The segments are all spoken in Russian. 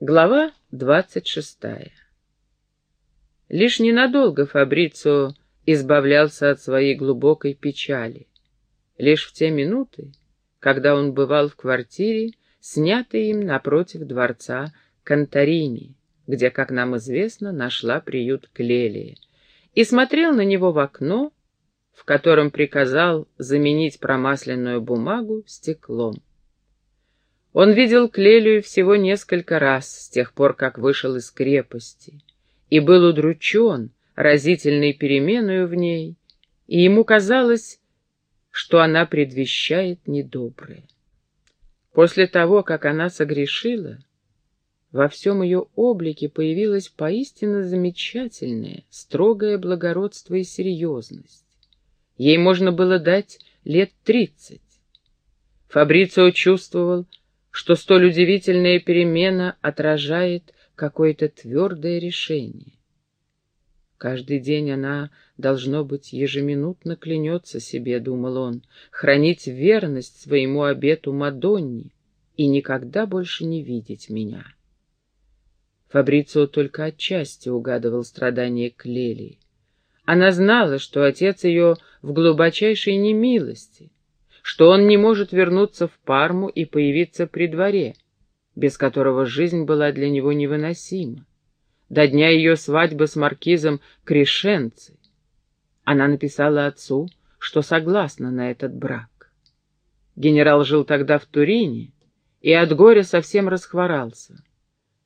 Глава двадцать шестая Лишь ненадолго Фабрицио избавлялся от своей глубокой печали. Лишь в те минуты, когда он бывал в квартире, снятой им напротив дворца Конторини, где, как нам известно, нашла приют Клелия, и смотрел на него в окно, в котором приказал заменить промасленную бумагу стеклом. Он видел Клелию всего несколько раз с тех пор, как вышел из крепости, и был удручен разительной переменою в ней, и ему казалось, что она предвещает недоброе. После того, как она согрешила, во всем ее облике появилось поистине замечательное, строгое благородство и серьезность. Ей можно было дать лет тридцать. Фабрицио чувствовал, что столь удивительная перемена отражает какое-то твердое решение. Каждый день она, должно быть, ежеминутно клянется себе, думал он, хранить верность своему обету Мадонне и никогда больше не видеть меня. Фабрицио только отчасти угадывал страдания Клелии. Она знала, что отец ее в глубочайшей немилости, что он не может вернуться в Парму и появиться при дворе, без которого жизнь была для него невыносима. До дня ее свадьбы с маркизом Крешенци она написала отцу, что согласна на этот брак. Генерал жил тогда в Турине и от горя совсем расхворался.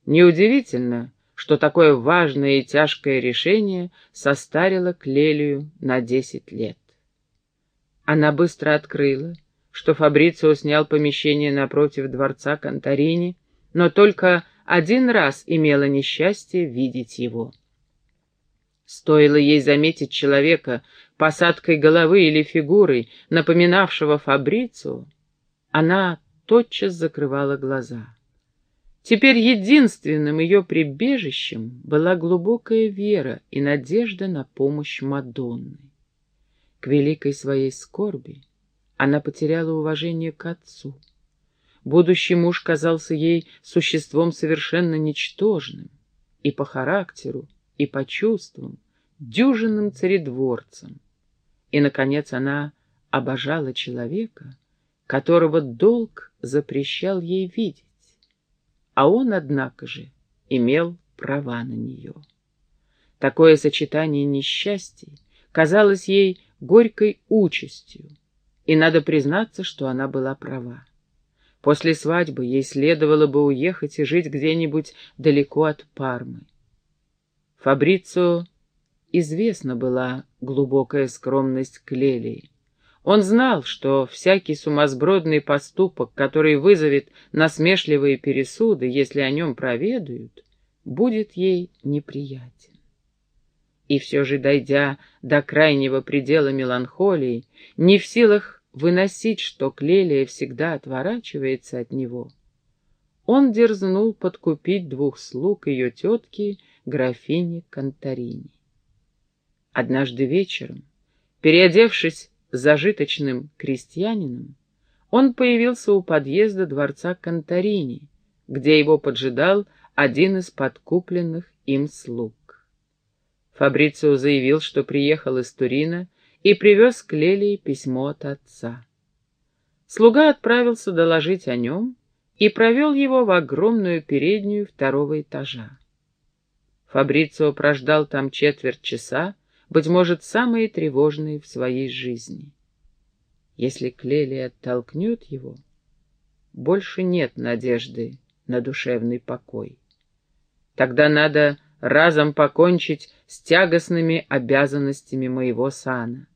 Неудивительно, что такое важное и тяжкое решение состарило Клелию на десять лет. Она быстро открыла, что Фабрицио снял помещение напротив дворца Конторини, но только один раз имела несчастье видеть его. Стоило ей заметить человека посадкой головы или фигурой, напоминавшего Фабрицио, она тотчас закрывала глаза. Теперь единственным ее прибежищем была глубокая вера и надежда на помощь Мадонны. К великой своей скорби она потеряла уважение к отцу. Будущий муж казался ей существом совершенно ничтожным, и по характеру, и по чувствам, дюжинным царедворцем. И, наконец, она обожала человека, которого долг запрещал ей видеть, а он, однако же, имел права на нее. Такое сочетание несчастий казалось ей горькой участью, и надо признаться, что она была права. После свадьбы ей следовало бы уехать и жить где-нибудь далеко от Пармы. Фабрицио известна была глубокая скромность Клелии. Он знал, что всякий сумасбродный поступок, который вызовет насмешливые пересуды, если о нем проведают, будет ей неприятен. И все же, дойдя до крайнего предела меланхолии, не в силах выносить, что Клелия всегда отворачивается от него, он дерзнул подкупить двух слуг ее тетки, графини Конторини. Однажды вечером, переодевшись зажиточным крестьянином, он появился у подъезда дворца Конторини, где его поджидал один из подкупленных им слуг. Фабрицио заявил, что приехал из Турина и привез к Лелии письмо от отца. Слуга отправился доложить о нем и провел его в огромную переднюю второго этажа. Фабрицио прождал там четверть часа, быть может, самые тревожные в своей жизни. Если Клелия оттолкнет его, больше нет надежды на душевный покой. Тогда надо разом покончить с тягостными обязанностями моего сана.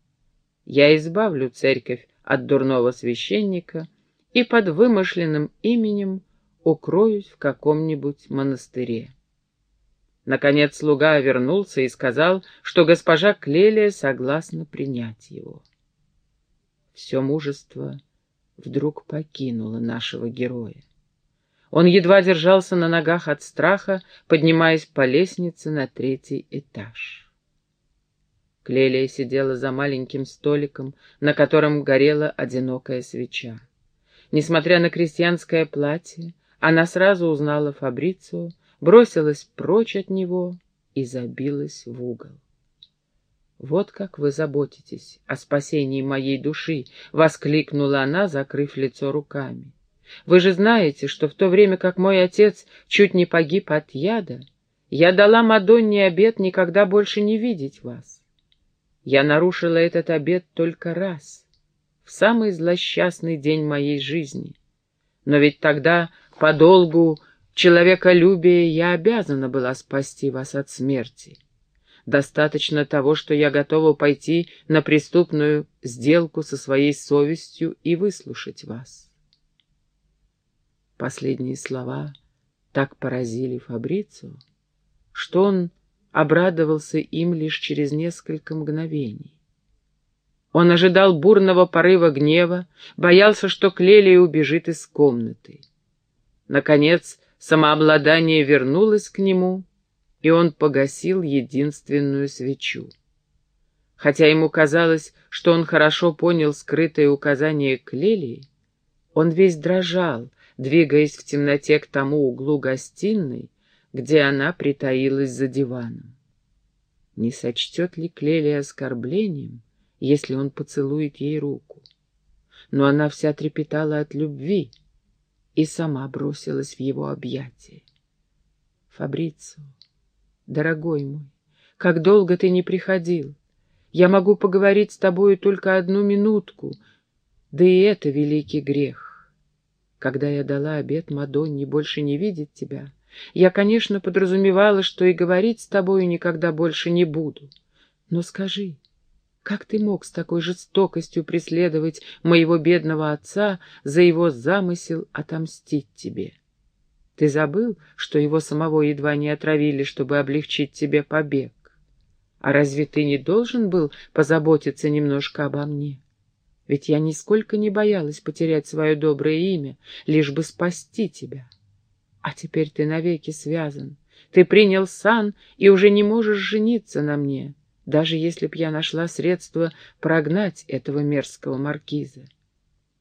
Я избавлю церковь от дурного священника и под вымышленным именем укроюсь в каком-нибудь монастыре. Наконец слуга вернулся и сказал, что госпожа Клелия согласна принять его. Все мужество вдруг покинуло нашего героя. Он едва держался на ногах от страха, поднимаясь по лестнице на третий этаж. Клелия сидела за маленьким столиком, на котором горела одинокая свеча. Несмотря на крестьянское платье, она сразу узнала Фабрицио, бросилась прочь от него и забилась в угол. «Вот как вы заботитесь о спасении моей души!» — воскликнула она, закрыв лицо руками. «Вы же знаете, что в то время как мой отец чуть не погиб от яда, я дала Мадонне обет никогда больше не видеть вас. Я нарушила этот обет только раз, в самый злосчастный день моей жизни. Но ведь тогда, по долгу человеколюбия, я обязана была спасти вас от смерти». Достаточно того, что я готова пойти на преступную сделку со своей совестью и выслушать вас. Последние слова так поразили Фабрицу, что он обрадовался им лишь через несколько мгновений. Он ожидал бурного порыва гнева, боялся, что Клелия убежит из комнаты. Наконец, самообладание вернулось к нему — и он погасил единственную свечу. Хотя ему казалось, что он хорошо понял скрытое указание Клелии, он весь дрожал, двигаясь в темноте к тому углу гостиной, где она притаилась за диваном. Не сочтет ли Клелия оскорблением, если он поцелует ей руку? Но она вся трепетала от любви и сама бросилась в его объятия. Фабрицио, Дорогой мой, как долго ты не приходил. Я могу поговорить с тобою только одну минутку, да и это великий грех. Когда я дала обет Мадонне больше не видеть тебя, я, конечно, подразумевала, что и говорить с тобою никогда больше не буду. Но скажи, как ты мог с такой жестокостью преследовать моего бедного отца за его замысел отомстить тебе?» Ты забыл, что его самого едва не отравили, чтобы облегчить тебе побег? А разве ты не должен был позаботиться немножко обо мне? Ведь я нисколько не боялась потерять свое доброе имя, лишь бы спасти тебя. А теперь ты навеки связан. Ты принял сан и уже не можешь жениться на мне, даже если б я нашла средства прогнать этого мерзкого маркиза.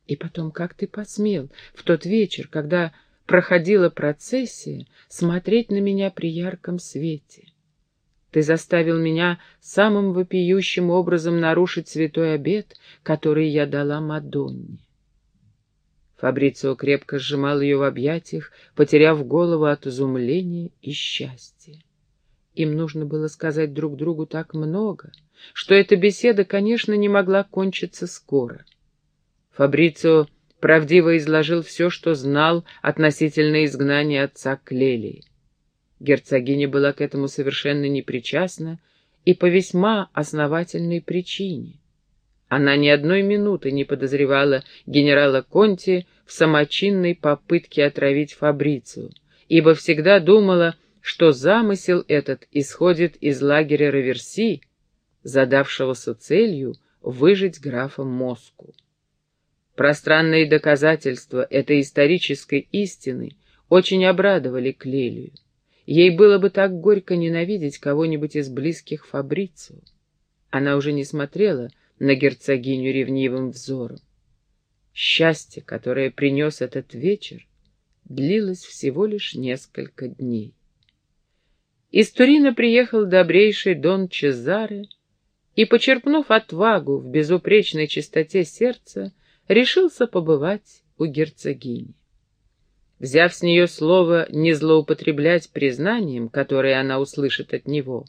И потом, как ты посмел в тот вечер, когда проходила процессия, смотреть на меня при ярком свете. Ты заставил меня самым вопиющим образом нарушить святой обет, который я дала Мадонне. Фабрицио крепко сжимал ее в объятиях, потеряв голову от изумления и счастья. Им нужно было сказать друг другу так много, что эта беседа, конечно, не могла кончиться скоро. Фабрицио правдиво изложил все, что знал относительно изгнания отца Клелии. Герцогиня была к этому совершенно непричастна и по весьма основательной причине. Она ни одной минуты не подозревала генерала Конти в самочинной попытке отравить Фабрицию, ибо всегда думала, что замысел этот исходит из лагеря Раверси, задавшегося целью выжить графа Моску. Пространные доказательства этой исторической истины очень обрадовали Клелию. Ей было бы так горько ненавидеть кого-нибудь из близких Фабрицу. Она уже не смотрела на герцогиню ревнивым взором. Счастье, которое принес этот вечер, длилось всего лишь несколько дней. Из Турина приехал добрейший Дон Чезаре и, почерпнув отвагу в безупречной чистоте сердца, решился побывать у герцогини. Взяв с нее слово не злоупотреблять признанием, которое она услышит от него,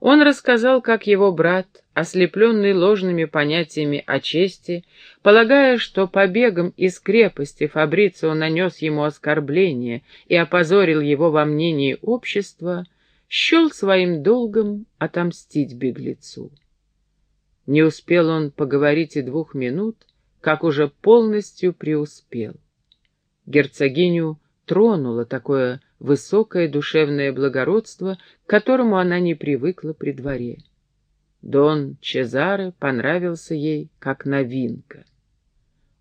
он рассказал, как его брат, ослепленный ложными понятиями о чести, полагая, что побегом из крепости Фабрицио нанес ему оскорбление и опозорил его во мнении общества, счел своим долгом отомстить беглецу. Не успел он поговорить и двух минут, как уже полностью преуспел. Герцогиню тронуло такое высокое душевное благородство, к которому она не привыкла при дворе. Дон Чезаре понравился ей как новинка.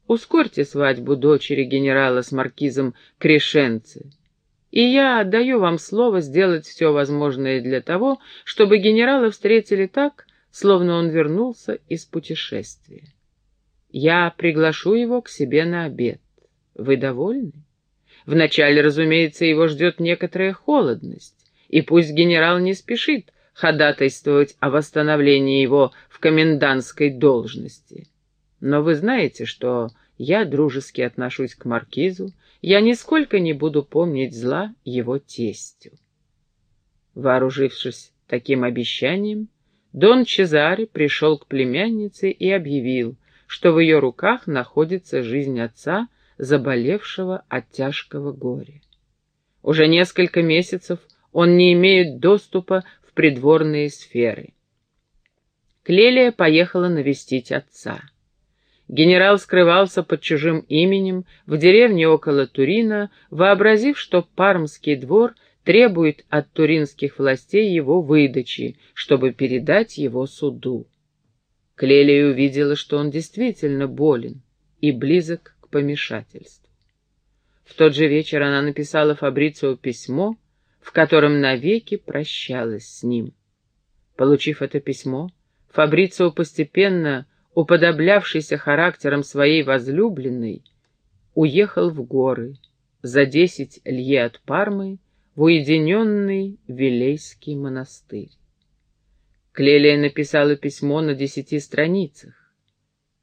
«Ускорьте свадьбу дочери генерала с маркизом Крешенце, и я отдаю вам слово сделать все возможное для того, чтобы генерала встретили так, словно он вернулся из путешествия. Я приглашу его к себе на обед. Вы довольны? Вначале, разумеется, его ждет некоторая холодность, и пусть генерал не спешит ходатайствовать о восстановлении его в комендантской должности. Но вы знаете, что я дружески отношусь к маркизу, я нисколько не буду помнить зла его тестю. Вооружившись таким обещанием, Дон Чезаре пришел к племяннице и объявил, что в ее руках находится жизнь отца, заболевшего от тяжкого горя. Уже несколько месяцев он не имеет доступа в придворные сферы. Клелия поехала навестить отца. Генерал скрывался под чужим именем в деревне около Турина, вообразив, что Пармский двор требует от туринских властей его выдачи, чтобы передать его суду. Клелия увидела, что он действительно болен и близок к помешательству. В тот же вечер она написала Фабрицио письмо, в котором навеки прощалась с ним. Получив это письмо, Фабрицио постепенно, уподоблявшийся характером своей возлюбленной, уехал в горы за десять лье от Пармы в уединенный Вилейский монастырь. Клелия написала письмо на десяти страницах.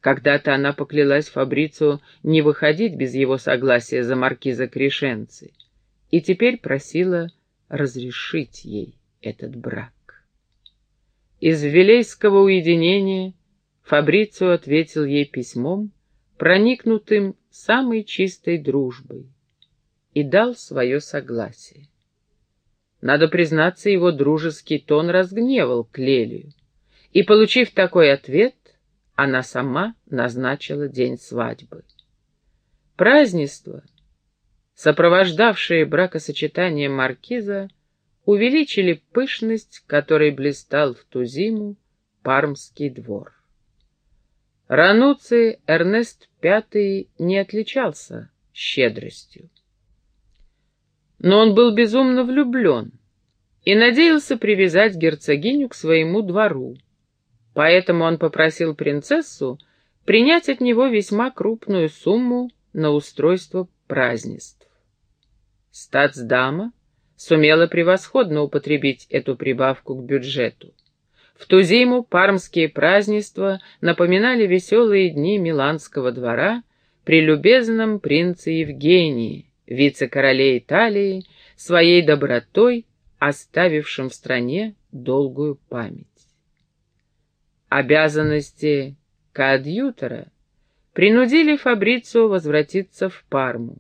Когда-то она поклялась Фабрицу не выходить без его согласия за маркиза Крешенци, и теперь просила разрешить ей этот брак. Из вилейского уединения Фабрицио ответил ей письмом, проникнутым самой чистой дружбой, и дал свое согласие. Надо признаться, его дружеский тон разгневал Клелию, и, получив такой ответ, она сама назначила день свадьбы. Празднество, сопровождавшие бракосочетание маркиза, увеличили пышность, которой блистал в ту зиму Пармский двор. Рануций Эрнест V не отличался щедростью. Но он был безумно влюблен и надеялся привязать герцогиню к своему двору. Поэтому он попросил принцессу принять от него весьма крупную сумму на устройство празднеств. Стацдама сумела превосходно употребить эту прибавку к бюджету. В ту зиму пармские празднества напоминали веселые дни Миланского двора при любезном принце Евгении, вице-короле Италии, своей добротой, оставившим в стране долгую память. Обязанности коадьютора принудили Фабрицу возвратиться в Парму.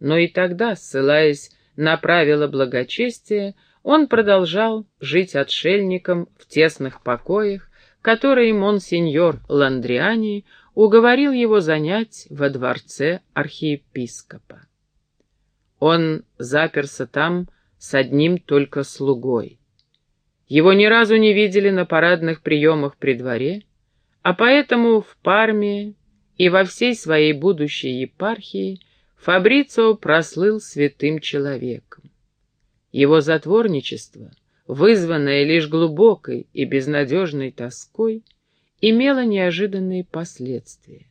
Но и тогда, ссылаясь на правила благочестия, он продолжал жить отшельником в тесных покоях, которые монсеньор Ландриани уговорил его занять во дворце архиепископа. Он заперся там с одним только слугой. Его ни разу не видели на парадных приемах при дворе, а поэтому в Парме и во всей своей будущей епархии Фабрицио прослыл святым человеком. Его затворничество, вызванное лишь глубокой и безнадежной тоской, имело неожиданные последствия.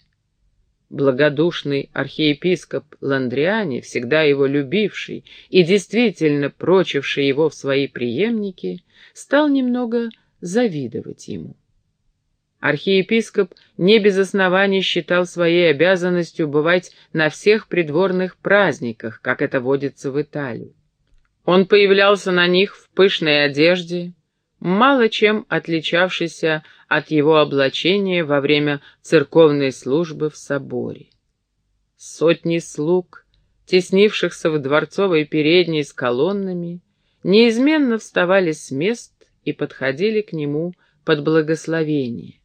Благодушный архиепископ Ландриани, всегда его любивший и действительно прочивший его в свои преемники, стал немного завидовать ему. Архиепископ не без оснований считал своей обязанностью бывать на всех придворных праздниках, как это водится в Италии. Он появлялся на них в пышной одежде, мало чем отличавшейся от его облачения во время церковной службы в соборе. Сотни слуг, теснившихся в дворцовой передней с колоннами, неизменно вставали с мест и подходили к нему под благословение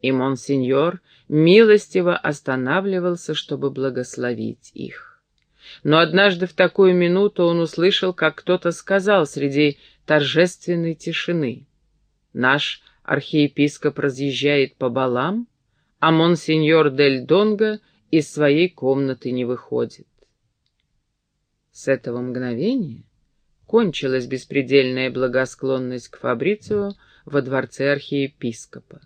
и монсеньор милостиво останавливался, чтобы благословить их. Но однажды в такую минуту он услышал, как кто-то сказал среди торжественной тишины. «Наш архиепископ разъезжает по балам, а монсеньор Дель Донго из своей комнаты не выходит». С этого мгновения кончилась беспредельная благосклонность к Фабрицио во дворце архиепископа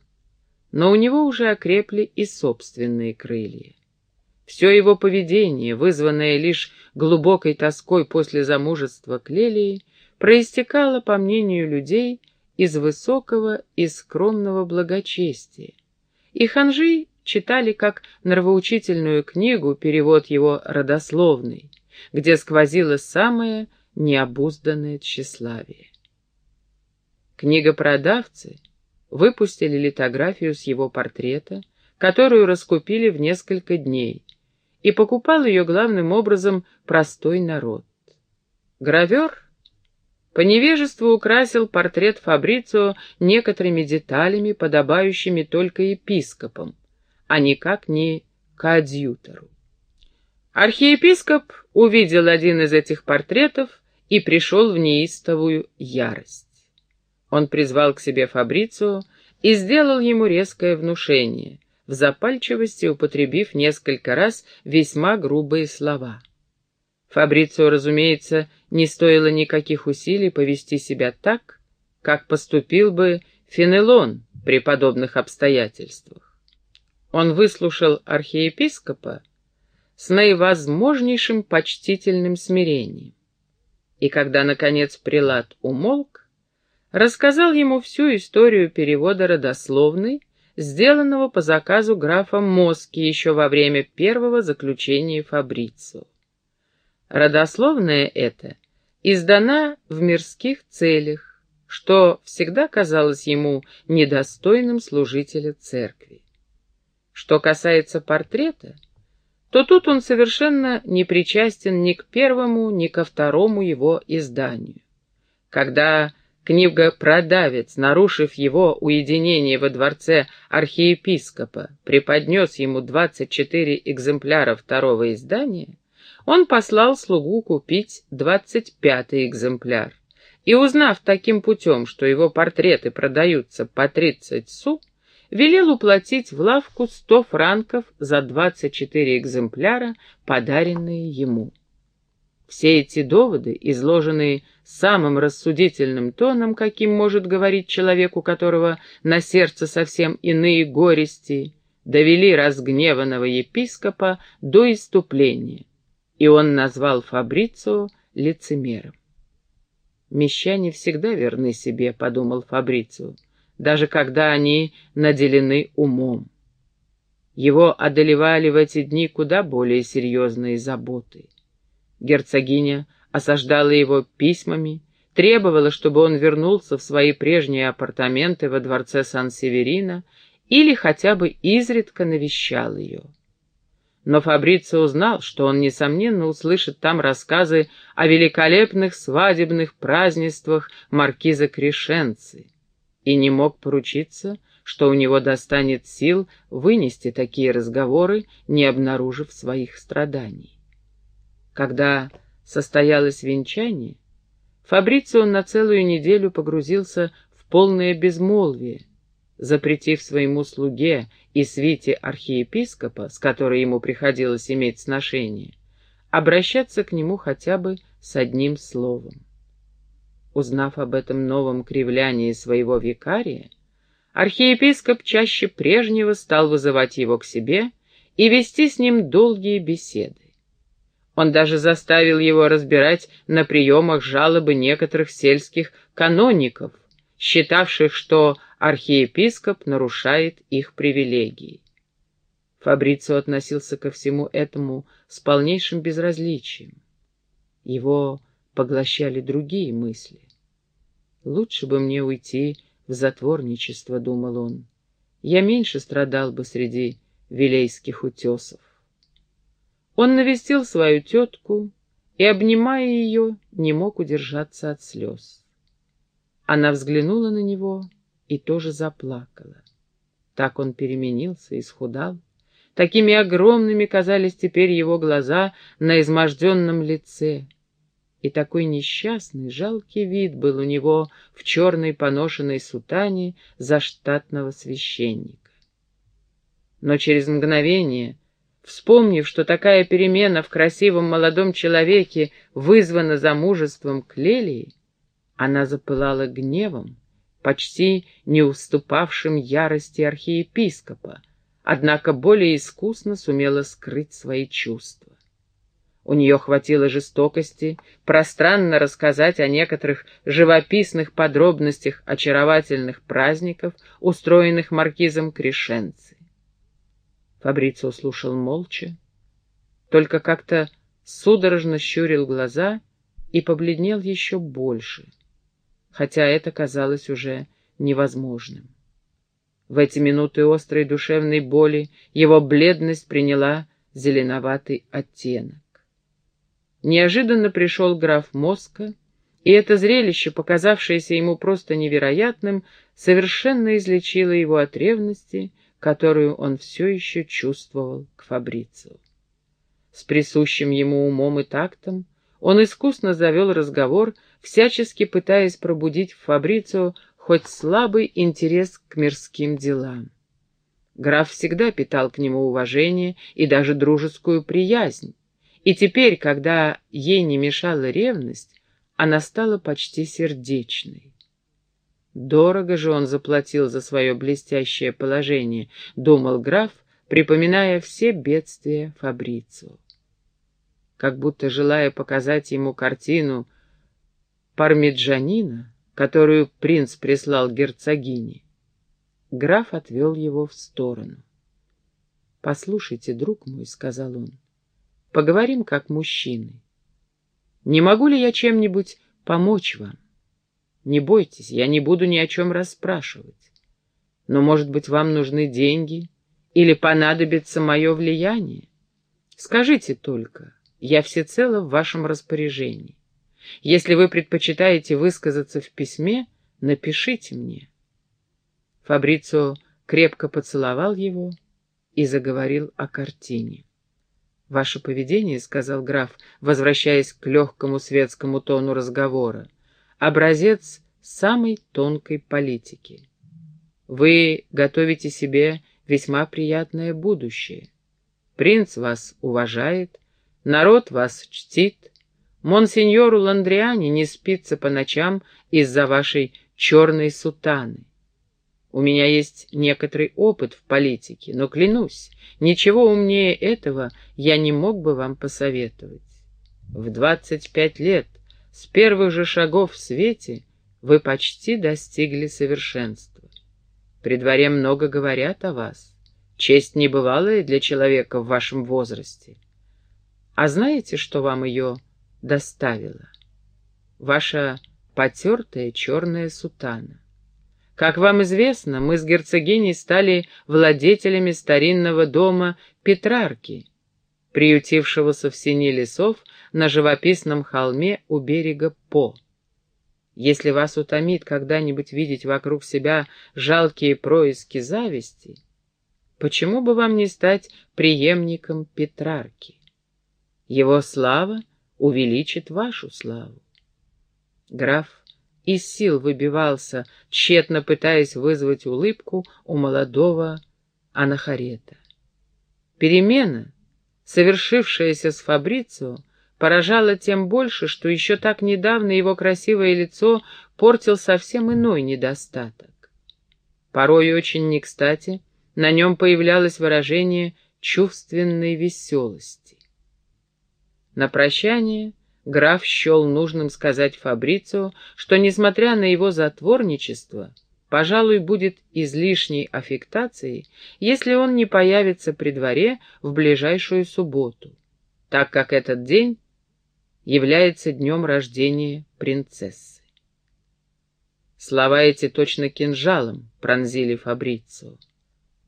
но у него уже окрепли и собственные крылья. все его поведение, вызванное лишь глубокой тоской после замужества Клелии, проистекало, по мнению людей, из высокого и скромного благочестия. И ханжи читали как нравоучительную книгу перевод его родословный, где сквозило самое необузданное тщеславие. Книгопродавцы выпустили литографию с его портрета, которую раскупили в несколько дней, и покупал ее главным образом простой народ. Гравер по невежеству украсил портрет Фабрицио некоторыми деталями, подобающими только епископам, а никак не коадьютору. Архиепископ увидел один из этих портретов и пришел в неистовую ярость. Он призвал к себе Фабрицио и сделал ему резкое внушение, в запальчивости употребив несколько раз весьма грубые слова. Фабрицио, разумеется, не стоило никаких усилий повести себя так, как поступил бы Фенелон при подобных обстоятельствах. Он выслушал архиепископа с наивозможнейшим почтительным смирением. И когда, наконец, прилад умолк, рассказал ему всю историю перевода родословной, сделанного по заказу графа Моски еще во время первого заключения Фабрицио. Родословная эта издана в мирских целях, что всегда казалось ему недостойным служителя церкви. Что касается портрета, то тут он совершенно не причастен ни к первому, ни ко второму его изданию. Когда книгопродавец, нарушив его уединение во дворце архиепископа, преподнес ему 24 экземпляра второго издания, он послал слугу купить двадцать пятый экземпляр. И узнав таким путем, что его портреты продаются по тридцать су, велел уплатить в лавку сто франков за двадцать четыре экземпляра, подаренные ему. Все эти доводы, изложенные самым рассудительным тоном, каким может говорить человек, у которого на сердце совсем иные горести, довели разгневанного епископа до иступления и он назвал Фабрицио лицемером. «Мещане всегда верны себе», — подумал Фабрицио, «даже когда они наделены умом». Его одолевали в эти дни куда более серьезные заботы. Герцогиня осаждала его письмами, требовала, чтобы он вернулся в свои прежние апартаменты во дворце Сан-Северино или хотя бы изредка навещал ее. Но Фабрицио узнал, что он, несомненно, услышит там рассказы о великолепных свадебных празднествах маркиза Крешенцы, и не мог поручиться, что у него достанет сил вынести такие разговоры, не обнаружив своих страданий. Когда состоялось венчание, Фабрицио на целую неделю погрузился в полное безмолвие, запретив своему слуге и свите архиепископа, с которой ему приходилось иметь сношение, обращаться к нему хотя бы с одним словом. Узнав об этом новом кривлянии своего викария, архиепископ чаще прежнего стал вызывать его к себе и вести с ним долгие беседы. Он даже заставил его разбирать на приемах жалобы некоторых сельских каноников, считавших, что архиепископ нарушает их привилегии. Фабрицио относился ко всему этому с полнейшим безразличием. Его поглощали другие мысли. «Лучше бы мне уйти в затворничество», — думал он. «Я меньше страдал бы среди вилейских утесов». Он навестил свою тетку и, обнимая ее, не мог удержаться от слез. Она взглянула на него и тоже заплакала. Так он переменился, исхудал. Такими огромными казались теперь его глаза на изможденном лице. И такой несчастный, жалкий вид был у него в черной поношенной сутане за штатного священника. Но через мгновение, вспомнив, что такая перемена в красивом молодом человеке вызвана замужеством Клелии, она запылала гневом, почти не уступавшим ярости архиепископа, однако более искусно сумела скрыть свои чувства. У нее хватило жестокости пространно рассказать о некоторых живописных подробностях очаровательных праздников, устроенных маркизом Крешенци. Фабрицио слушал молча, только как-то судорожно щурил глаза и побледнел еще больше, хотя это казалось уже невозможным. В эти минуты острой душевной боли его бледность приняла зеленоватый оттенок. Неожиданно пришел граф Моска, и это зрелище, показавшееся ему просто невероятным, совершенно излечило его от ревности, которую он все еще чувствовал к Фабрицу. С присущим ему умом и тактом он искусно завел разговор, всячески пытаясь пробудить в Фабрицио хоть слабый интерес к мирским делам. Граф всегда питал к нему уважение и даже дружескую приязнь, и теперь, когда ей не мешала ревность, она стала почти сердечной. Дорого же он заплатил за свое блестящее положение, думал граф, припоминая все бедствия Фабрицио. Как будто желая показать ему картину пармиджанина, которую принц прислал герцогине, граф отвел его в сторону. «Послушайте, друг мой», — сказал он, Поговорим как мужчины. Не могу ли я чем-нибудь помочь вам? Не бойтесь, я не буду ни о чем расспрашивать. Но, может быть, вам нужны деньги или понадобится мое влияние? Скажите только, я всецело в вашем распоряжении. Если вы предпочитаете высказаться в письме, напишите мне. Фабрицио крепко поцеловал его и заговорил о картине. «Ваше поведение, — сказал граф, возвращаясь к легкому светскому тону разговора, — образец самой тонкой политики. Вы готовите себе весьма приятное будущее. Принц вас уважает, народ вас чтит, монсеньору Ландриане не спится по ночам из-за вашей черной сутаны. У меня есть некоторый опыт в политике, но, клянусь, ничего умнее этого я не мог бы вам посоветовать. В двадцать пять лет, с первых же шагов в свете, вы почти достигли совершенства. При дворе много говорят о вас. Честь небывалая для человека в вашем возрасте. А знаете, что вам ее доставило? Ваша потертая черная сутана. Как вам известно, мы с герцогиней стали владетелями старинного дома Петрарки, приютившегося в сине лесов на живописном холме у берега По. Если вас утомит когда-нибудь видеть вокруг себя жалкие происки зависти, почему бы вам не стать преемником Петрарки? Его слава увеличит вашу славу. Граф из сил выбивался, тщетно пытаясь вызвать улыбку у молодого анахарета. Перемена, совершившаяся с Фабрицио, поражала тем больше, что еще так недавно его красивое лицо портил совсем иной недостаток. Порой очень не кстати на нем появлялось выражение чувственной веселости. На прощание граф счел нужным сказать Фабрицио, что, несмотря на его затворничество, пожалуй, будет излишней аффектацией, если он не появится при дворе в ближайшую субботу, так как этот день является днем рождения принцессы. Слова эти точно кинжалом пронзили Фабрицио.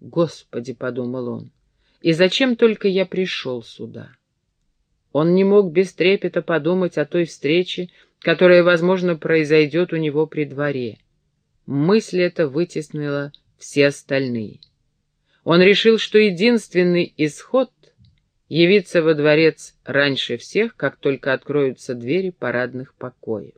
«Господи!» — подумал он, — «и зачем только я пришел сюда?» Он не мог без трепета подумать о той встрече, которая, возможно, произойдет у него при дворе. Мысль эта вытеснила все остальные. Он решил, что единственный исход — явиться во дворец раньше всех, как только откроются двери парадных покоев.